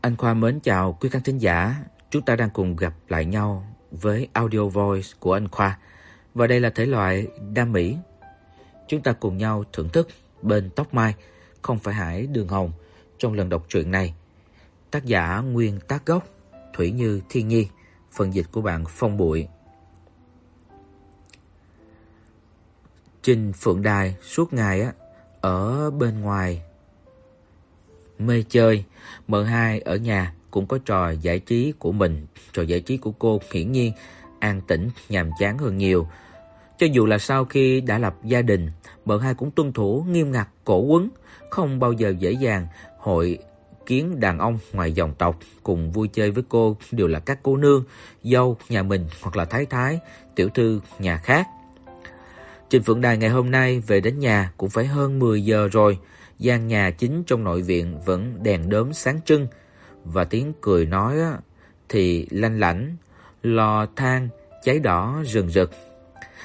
Anh Khoa mến chào quý khán thính giả. Chúng ta đang cùng gặp lại nhau với audio voice của anh Khoa. Và đây là thể loại đam mỹ. Chúng ta cùng nhau thưởng thức bên tóc mai, không phải hải đường hồng trong lần đọc truyện này. Tác giả nguyên tác gốc Thủy Như Thiên Nhi, phần dịch của bạn Phong Bụi. Trình Phượng Đài suốt ngày á ở bên ngoài mê chơi, M2 ở nhà cũng có trò giải trí của mình, trò giải trí của cô hiển nhiên an tĩnh nhàm chán hơn nhiều. Cho dù là sau khi đã lập gia đình, M2 cũng tuân thủ nghiêm ngặt cổ quấn, không bao giờ dễ dàng hội kiến đàn ông ngoài dòng tộc cùng vui chơi với cô đều là các cô nương, dâu nhà mình hoặc là thái thái, tiểu thư nhà khác. Trình Phượng Đài ngày hôm nay về đến nhà cũng phải hơn 10 giờ rồi, gian nhà chính trong nội viện vẫn đèn đốm sáng trưng và tiếng cười nói thì lanh lảnh, lò than cháy đỏ rừng rực.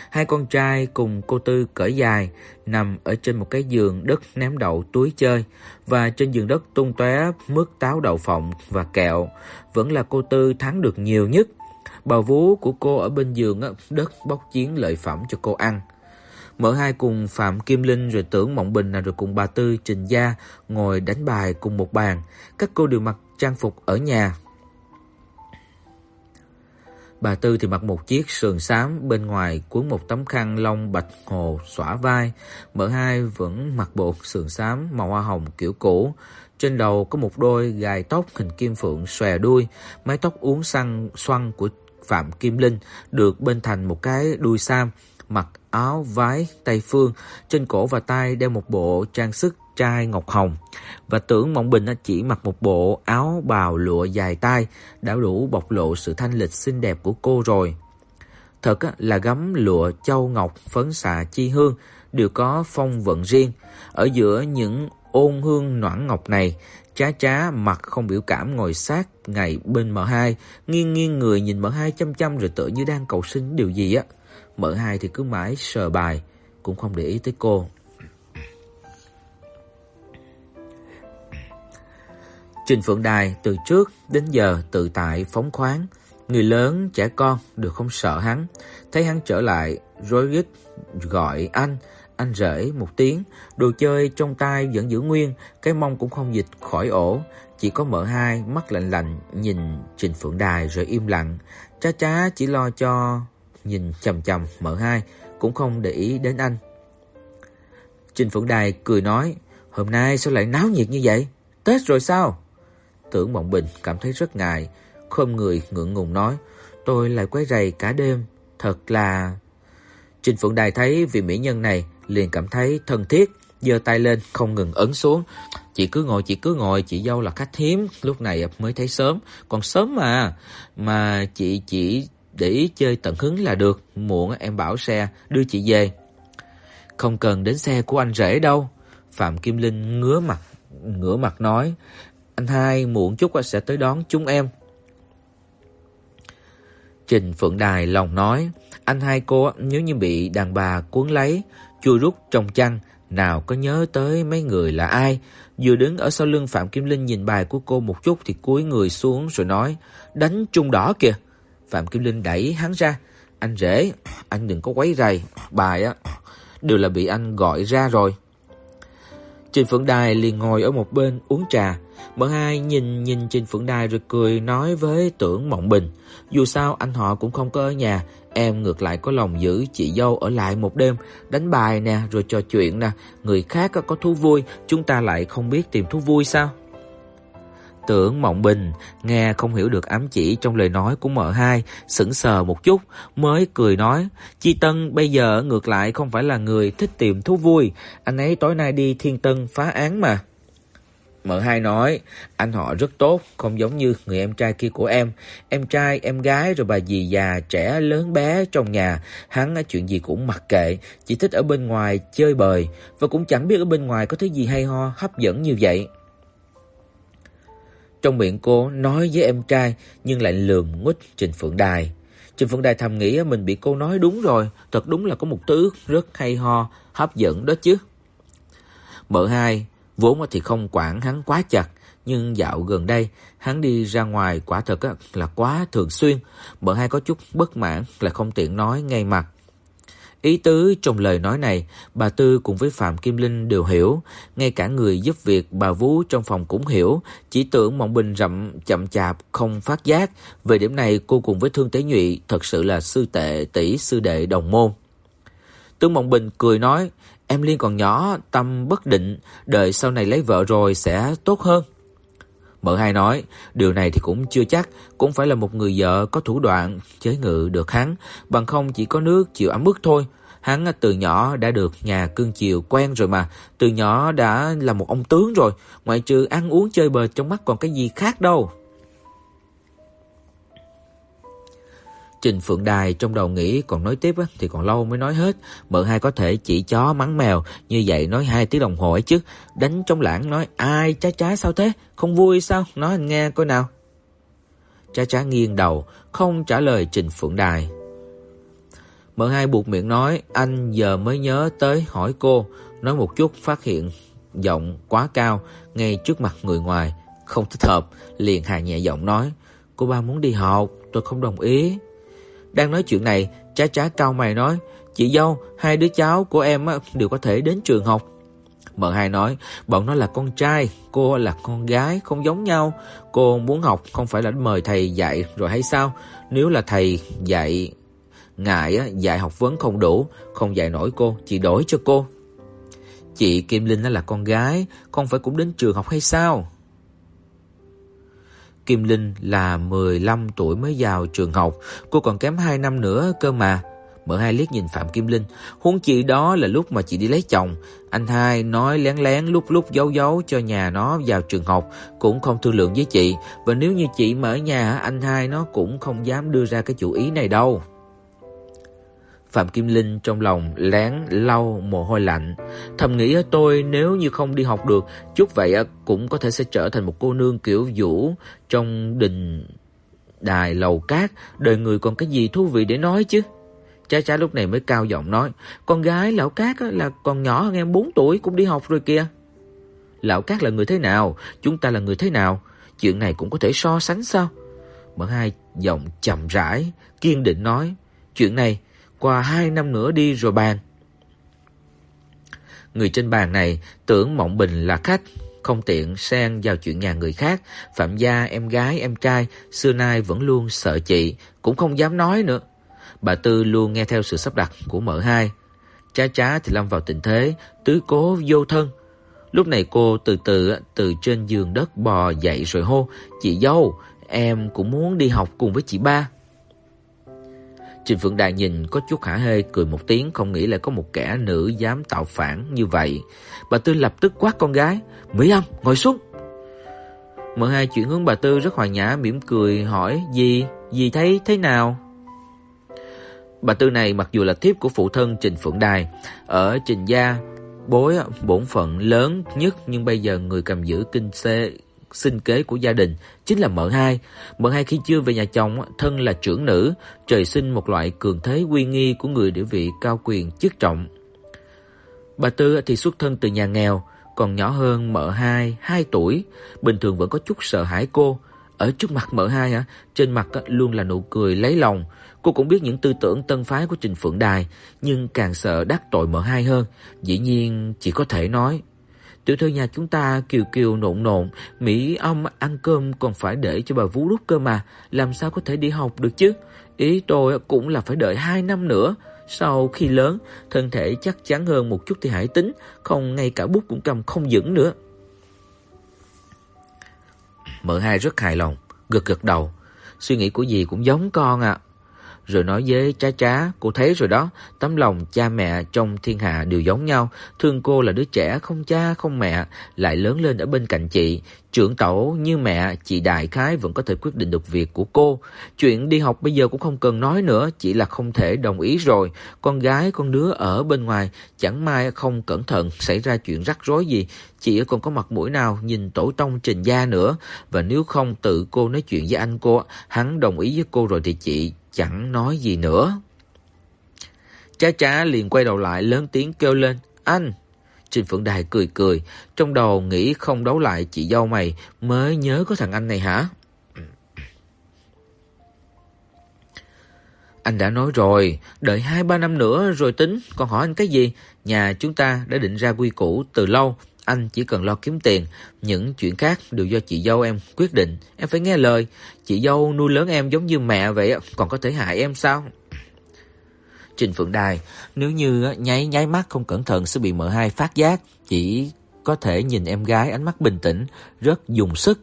Hai con trai cùng cô Tư cởi dài nằm ở trên một cái giường đất ném đậu túi chơi và trên giường đất tung tóe mứt táo đậu phộng và kẹo, vẫn là cô Tư thắng được nhiều nhất. Bào vú của cô ở bên giường đất bóc chiến lợi phẩm cho cô ăn. Mở hai cùng Phạm Kim Linh rồi Tưởng Mộng Bình là rồi cùng bà Tư Trình Gia ngồi đánh bài cùng một bàn. Các cô đều mặc trang phục ở nhà. Bà Tư thì mặc một chiếc sườn xám, bên ngoài cuốn một tấm khăn lông bạch hồ xõa vai. Mở hai vẫn mặc bộ sườn xám màu hoa hồng kiểu cũ. Trên đầu có một đôi gài tóc hình kim phượng xòe đuôi, mái tóc uốn xoăn xoăn của Phạm Kim Linh được bên thành một cái đuôi sam mặc áo vái Tây phương, trên cổ và tay đeo một bộ trang sức trai ngọc hồng và tưởng Mộng Bình chỉ mặc một bộ áo bào lụa dài tay đã đủ bộc lộ sự thanh lịch xinh đẹp của cô rồi. Thật là gấm lụa châu ngọc phấn xạ chi hương đều có phong vận riêng. Ở giữa những ôn hương noãn ngọc này, Trá trá mặt không biểu cảm ngồi sát ngày bên M2, nghiêng nghiêng người nhìn M2 chăm chăm rồi tựa như đang cầu xin điều gì á. Mợ hai thì cứ mãi sờ bài, cũng không để ý tới cô. Trình Phượng Đài từ trước đến giờ tự tại phóng khoáng, người lớn trẻ con đều không sợ hắn. Thấy hắn trở lại, rối rít gọi anh, anh rể một tiếng, đồ chơi trong tay vẫn giữ nguyên, cái mông cũng không dịch khỏi ổ, chỉ có mở hai mắt lạnh lạnh nhìn Trình Phượng Đài rồi im lặng, Cha chá chỉ lo cho nhìn chằm chằm mở hai, cũng không để ý đến anh. Trình Phượng Đài cười nói, "Hôm nay sao lại náo nhiệt như vậy? Tết rồi sao?" Tưởng Mộng Bình cảm thấy rất ngại, khom người ngượng ngùng nói, "Tôi lại quấy rầy cả đêm, thật là..." Trình Phượng Đài thấy vị mỹ nhân này liền cảm thấy thân thiết, giơ tay lên không ngừng ấn xuống. "Chị cứ ngồi, chị cứ ngồi, chị dâu là khách hiếm, lúc này mới thấy sớm, còn sớm mà. Mà chị chỉ để ý chơi tận hứng là được, muộn em bảo xe đưa chị về. Không cần đến xe của anh rể đâu." Phạm Kim Linh ngứa mặt, ngửa mặt nói, "Anh hai muộn chút sẽ tới đón chúng em." Trình Phượng Đài lòng nói, anh hai cô nếu như bị đàn bà cuốn lấy, chui rút trong chăn, nào có nhớ tới mấy người là ai. Vừa đứng ở sau lưng Phạm Kim Linh nhìn bài của cô một chút thì cúi người xuống rồi nói, đánh trung đỏ kìa. Phạm Kim Linh đẩy hắn ra, anh rể, anh đừng có quấy rầy, bài á đều là bị anh gọi ra rồi. Trình Phượng Đài liền ngồi ở một bên uống trà, Mở hai nhìn nhìn Trình Phượng Đài rồi cười nói với Tưởng Mộng Bình, dù sao anh họ cũng không có ở nhà, em ngược lại có lòng giữ chị dâu ở lại một đêm, đánh bài nè, rồi trò chuyện nè, người khác có thú vui, chúng ta lại không biết tìm thú vui sao? Tưởng Mộng Bình nghe không hiểu được ám chỉ trong lời nói của mợ hai, sững sờ một chút, mới cười nói: "Chi Tân bây giờ ngược lại không phải là người thích tìm thú vui, anh ấy tối nay đi Thiên Tân phá án mà." Mợ hai nói, anh họ rất tốt, không giống như người em trai kia của em. Em trai, em gái rồi bà dì già, trẻ, lớn bé trong nhà, hắn chuyện gì cũng mặc kệ, chỉ thích ở bên ngoài chơi bời và cũng chẳng biết ở bên ngoài có thứ gì hay ho, hấp dẫn như vậy. Trong miệng cô nói với em trai nhưng lại lườm nguýt Trình Phượng Đài. Trình Phượng Đài thầm nghĩ mình bị cô nói đúng rồi, thật đúng là có một thứ rất hay ho, hấp dẫn đó chứ. Mợ hai vốn thì không quản hắn quá chặt, nhưng dạo gần đây, hắn đi ra ngoài quả thật là quá thường xuyên, Mợ hai có chút bất mãn là không tiện nói ngay mặt. Ý tứ trong lời nói này, bà Tư cùng với Phạm Kim Linh đều hiểu, ngay cả người giúp việc bà Vũ trong phòng cũng hiểu, chỉ tưởng Mộng Bình rậm chậm chạp không phát giác, về điểm này cô cùng với Thương Tế Nhụy thật sự là sư tệ tỷ sư đệ đồng môn. Tướng Mộng Bình cười nói, em Liên còn nhỏ, tâm bất định, đợi sau này lấy vợ rồi sẽ tốt hơn. Mợ hai nói, điều này thì cũng chưa chắc, cũng phải là một người vợ có thủ đoạn chế ngự được hắn, bằng không chỉ có nước chịu ấm ức thôi. Hắn từ nhỏ đã được nhà cưng chiều quen rồi mà, từ nhỏ đã là một ông tướng rồi, ngoại trừ ăn uống chơi bời trong mắt còn cái gì khác đâu. Trình Phượng Đài trong đầu nghĩ còn nói tiếp á, thì còn lâu mới nói hết. Mợ hai có thể chỉ chó mắng mèo như vậy nói hai tiếng đồng hồ ấy chứ. Đánh trống lãng nói ai chá chá sao thế? Không vui sao? Nói anh nghe coi nào. Chá chá nghiêng đầu, không trả lời Trình Phượng Đài. Mợ hai buộc miệng nói anh giờ mới nhớ tới hỏi cô. Nói một chút phát hiện giọng quá cao ngay trước mặt người ngoài. Không thích hợp, liền hạ nhẹ giọng nói. Cô ba muốn đi học, tôi không đồng ý. Đang nói chuyện này, Trá Trá cau mày nói, "Chị dâu, hai đứa cháu của em đều có thể đến trường học." Mợ hai nói, "Bọn nó là con trai, cô là con gái, không giống nhau. Cô muốn học không phải là mời thầy dạy rồi hay sao? Nếu là thầy dạy ngại dạy học vấn không đủ, không dạy nổi cô, chị đổi cho cô." Chị Kim Linh nó là con gái, không phải cũng đến trường học hay sao? Kim Linh là 15 tuổi mới vào trường học, cô còn kém 2 năm nữa cơ mà. Mở hai liếc nhìn Phạm Kim Linh, huống chi đó là lúc mà chị đi lấy chồng, anh hai nói lén lén lúc lúc giấu giấu cho nhà nó vào trường học, cũng không thương lượng với chị, và nếu như chị mà ở nhà anh hai nó cũng không dám đưa ra cái chủ ý này đâu. Phạm Kim Linh trong lòng lén lau mồ hôi lạnh, thầm nghĩ tôi nếu như không đi học được, chút vậy cũng có thể sẽ trở thành một cô nương kiểu vũ trong đình đài lầu cát, đời người còn cái gì thú vị để nói chứ. Cha cha lúc này mới cao giọng nói, con gái lão cát là còn nhỏ hơn em 4 tuổi cũng đi học rồi kìa. Lão cát là người thế nào, chúng ta là người thế nào, chuyện này cũng có thể so sánh sao? Mở hai giọng chậm rãi, kiên định nói, chuyện này qua hai năm nữa đi rồi bàn. Người trên bàn này tưởng Mộng Bình là khách, không tiện xen vào chuyện nhà người khác, Phạm gia em gái em trai xưa nay vẫn luôn sợ chị, cũng không dám nói nữa. Bà Tư luôn nghe theo sự sắp đặt của mợ hai. Chá chá thì lâm vào tình thế tứ cố vô thân. Lúc này cô từ từ từ trên giường đất bò dậy rồi hô: "Chị dâu, em cũng muốn đi học cùng với chị ba." Trình Phượng Đài nhìn có chút hả hê cười một tiếng không nghĩ là có một kẻ nữ dám tạo phản như vậy. Bà Tư lập tức quát con gái, "Mỹ Âm, ngồi xuống." Mợ hai chuyển hướng bà Tư rất hòa nhã mỉm cười hỏi, "Gì, gì thấy thế nào?" Bà Tư này mặc dù là thiếp của phụ thân Trình Phượng Đài, ở Trình gia bối bổn phận lớn nhất nhưng bây giờ người cầm giữ kinh xê sinh kế của gia đình chính là mợ hai. Mợ hai khi chưa về nhà chồng thân là trưởng nữ, trời sinh một loại cường thế uy nghi của người địa vị cao quyền chức trọng. Bà Tư thì xuất thân từ nhà nghèo, còn nhỏ hơn mợ hai 2 tuổi, bình thường vẫn có chút sợ hãi cô. Ở trước mặt mợ hai hả, trên mặt luôn là nụ cười lấy lòng. Cô cũng biết những tư tưởng tân phái của Trình Phượng Đài, nhưng càng sợ đắc tội mợ hai hơn, dĩ nhiên chỉ có thể nói Tiểu thư nhà chúng ta kiều kiều nộn nộn, Mỹ ông ăn cơm còn phải để cho bà Vú đút cơ mà, làm sao có thể đi học được chứ? Ý tôi cũng là phải đợi 2 năm nữa. Sau khi lớn, thân thể chắc chắn hơn một chút thì hãy tính, không ngay cả bút cũng cầm không vững nữa. Mợ hai rất hài lòng, gật gật đầu. Suy nghĩ của dì cũng giống con ạ rồi nói với Trá Trá, cô thấy rồi đó, tấm lòng cha mẹ trong thiên hạ đều giống nhau, thương cô là đứa trẻ không cha không mẹ, lại lớn lên ở bên cạnh chị, trưởng tẩu như mẹ, chị đại khái vẫn có thể quyết định được việc của cô. Chuyện đi học bây giờ cũng không cần nói nữa, chỉ là không thể đồng ý rồi. Con gái con đứa ở bên ngoài, chẳng may không cẩn thận xảy ra chuyện rắc rối gì, chị còn có mặt mũi nào nhìn tổ tông Trình gia nữa, và nếu không tự cô nói chuyện với anh cô, hắn đồng ý với cô rồi thì chị chẳng nói gì nữa. Cha cha liền quay đầu lại lớn tiếng kêu lên, "Anh!" Trình Phượng Đài cười cười, trong đầu nghĩ không đấu lại chị dâu mày mới nhớ có thằng anh này hả? Anh đã nói rồi, đợi 2 3 năm nữa rồi tính, còn hỏi anh cái gì? Nhà chúng ta đã định ra quy củ từ lâu, anh chỉ cần lo kiếm tiền, những chuyện khác đều do chị dâu em quyết định, em phải nghe lời. Chị dâu nuôi lớn em giống như mẹ vậy, còn có thể hại em sao? Trình Phượng Đài, nếu như nháy nháy mắt không cẩn thận sẽ bị mợ hai phát giác, chỉ có thể nhìn em gái ánh mắt bình tĩnh, rất dùng sức.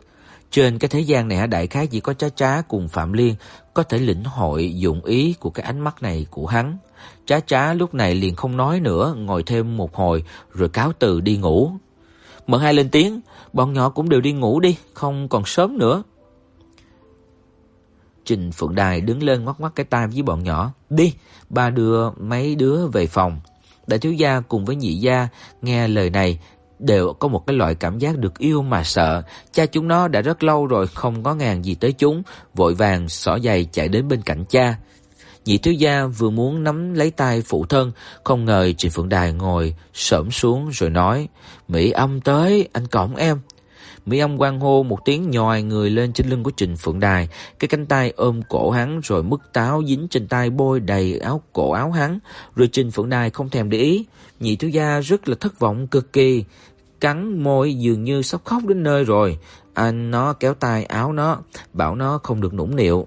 Trên cái thế gian này đại khái chỉ có Trá Trá cùng Phạm Liên có thể lĩnh hội dụng ý của cái ánh mắt này của hắn. Trá Trá lúc này liền không nói nữa, ngồi thêm một hồi rồi cáo từ đi ngủ. Mợ hai lên tiếng, bọn nhỏ cũng đều đi ngủ đi, không còn sớm nữa. Trình Phượng Đài đứng lên ngoắc ngoắc cái tai với bọn nhỏ, "Đi, ba đưa mấy đứa về phòng." Đại thiếu gia cùng với nhị gia nghe lời này đều có một cái loại cảm giác được yêu mà sợ. Cha chúng nó đã rất lâu rồi không có ngàn gì tới chúng, vội vàng xỏ giày chạy đến bên cạnh cha. Nhị thiếu gia vừa muốn nắm lấy tay phụ thân, không ngờ Trình Phượng Đài ngồi xổm xuống rồi nói: "Mỹ Âm tới, anh cõng em." Mỹ Âm quang hô một tiếng nhòi người lên trên lưng của Trình Phượng Đài, cái cánh tay ôm cổ hắn rồi mất táo dính trên tay bôi đầy áo cổ áo hắn, rồi Trình Phượng Đài không thèm để ý. Nhị thiếu gia rất là thất vọng cực kỳ, cắn môi dường như sắp khóc đến nơi rồi. Anh nó kéo tay áo nó, bảo nó không được nũng nịu.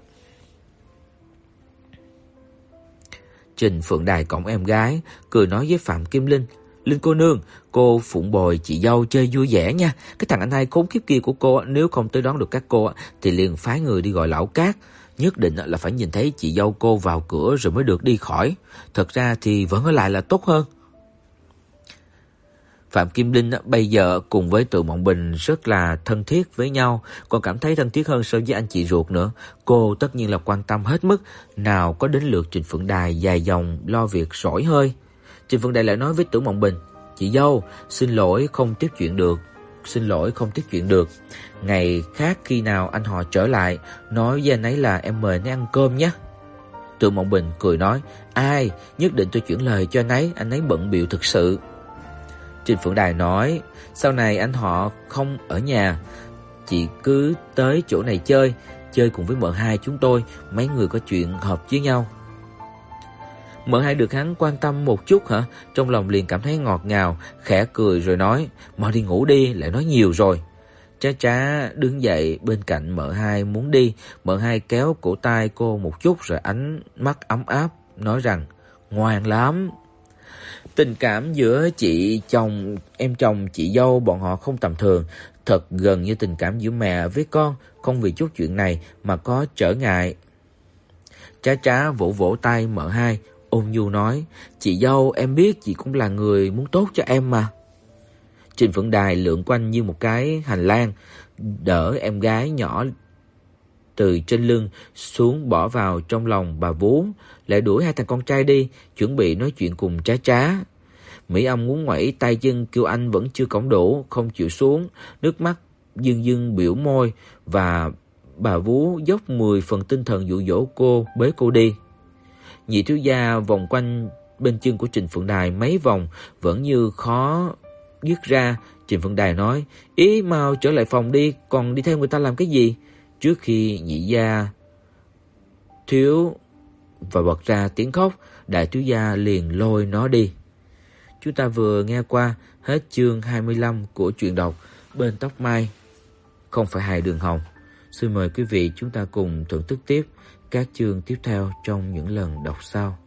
Trình Phượng Đài cõng em gái, cười nói với Phạm Kim Linh, "Linh cô nương, cô phụng bồi chị dâu chơi vui vẻ nha. Cái thằng anh hai khốn kiếp kia của cô nếu không tới đón được các cô thì liền phái người đi gọi lão cát, nhất định là phải nhìn thấy chị dâu cô vào cửa rồi mới được đi khỏi. Thật ra thì vẫn ở lại là tốt hơn." Phạm Kim Linh bây giờ cùng với Từ Mộng Bình rất là thân thiết với nhau, còn cảm thấy thân thiết hơn so với anh chị ruột nữa. Cô tất nhiên là quan tâm hết mức, nào có đến lượt Trình Phượng Đài dài dòng lo việc sỏi hơi. Trình Phượng Đài lại nói với Từ Mộng Bình, "Chị dâu, xin lỗi không tiếp chuyện được, xin lỗi không tiếp chuyện được. Ngày khác khi nào anh họ trở lại, nói với anh ấy là em mời anh ăn cơm nhé." Từ Mộng Bình cười nói, "Ai, nhất định tôi chuyển lời cho anh ấy, anh ấy bận bịu thực sự." Trình Phượng Đài nói, sau này anh họ không ở nhà, chị cứ tới chỗ này chơi, chơi cùng với mợ hai chúng tôi, mấy người có chuyện hợp với nhau. Mợ hai được hắn quan tâm một chút hả? Trong lòng liền cảm thấy ngọt ngào, khẽ cười rồi nói, "Mau đi ngủ đi, lại nói nhiều rồi." Trá trá đứng dậy bên cạnh mợ hai muốn đi, mợ hai kéo cổ tay cô một chút rồi ánh mắt ấm áp nói rằng, "Ngoan lắm." Tình cảm giữa chị chồng, em chồng, chị dâu bọn họ không tầm thường, thật gần như tình cảm giữa mẹ với con, không vì chút chuyện này mà có trở ngại. Trá trá vỗ vỗ tay mợ hai, ôn nhu nói, "Chị dâu, em biết chị cũng là người muốn tốt cho em mà." Trình Phượng Đài lượn quanh như một cái hành lang, đỡ em gái nhỏ từ trên lưng xuống bỏ vào trong lòng bà vú, lại đuổi hai thằng con trai đi, chuẩn bị nói chuyện cùng Trá Trá. Mỹ Âm muốn ngoảy tay chân kêu anh vẫn chưa cõng đủ, không chịu xuống, nước mắt dương dương biểu môi và bà vú dốc 10 phần tinh thần dụ dỗ cô bế cô đi. Nhị thiếu gia vòng quanh bên chân của Trình Phượng Đài mấy vòng vẫn như khó dứt ra. Trình Phượng Đài nói: "Ý mau trở lại phòng đi, còn đi theo người ta làm cái gì?" Trước khi nhị gia thiếu và bật ra tiếng khóc, đại thiếu gia liền lôi nó đi. Chúng ta vừa nghe qua hết chương 25 của truyện đọc Bên tóc mai không phải hài đường hồng. Xin mời quý vị chúng ta cùng thưởng thức tiếp các chương tiếp theo trong những lần đọc sau.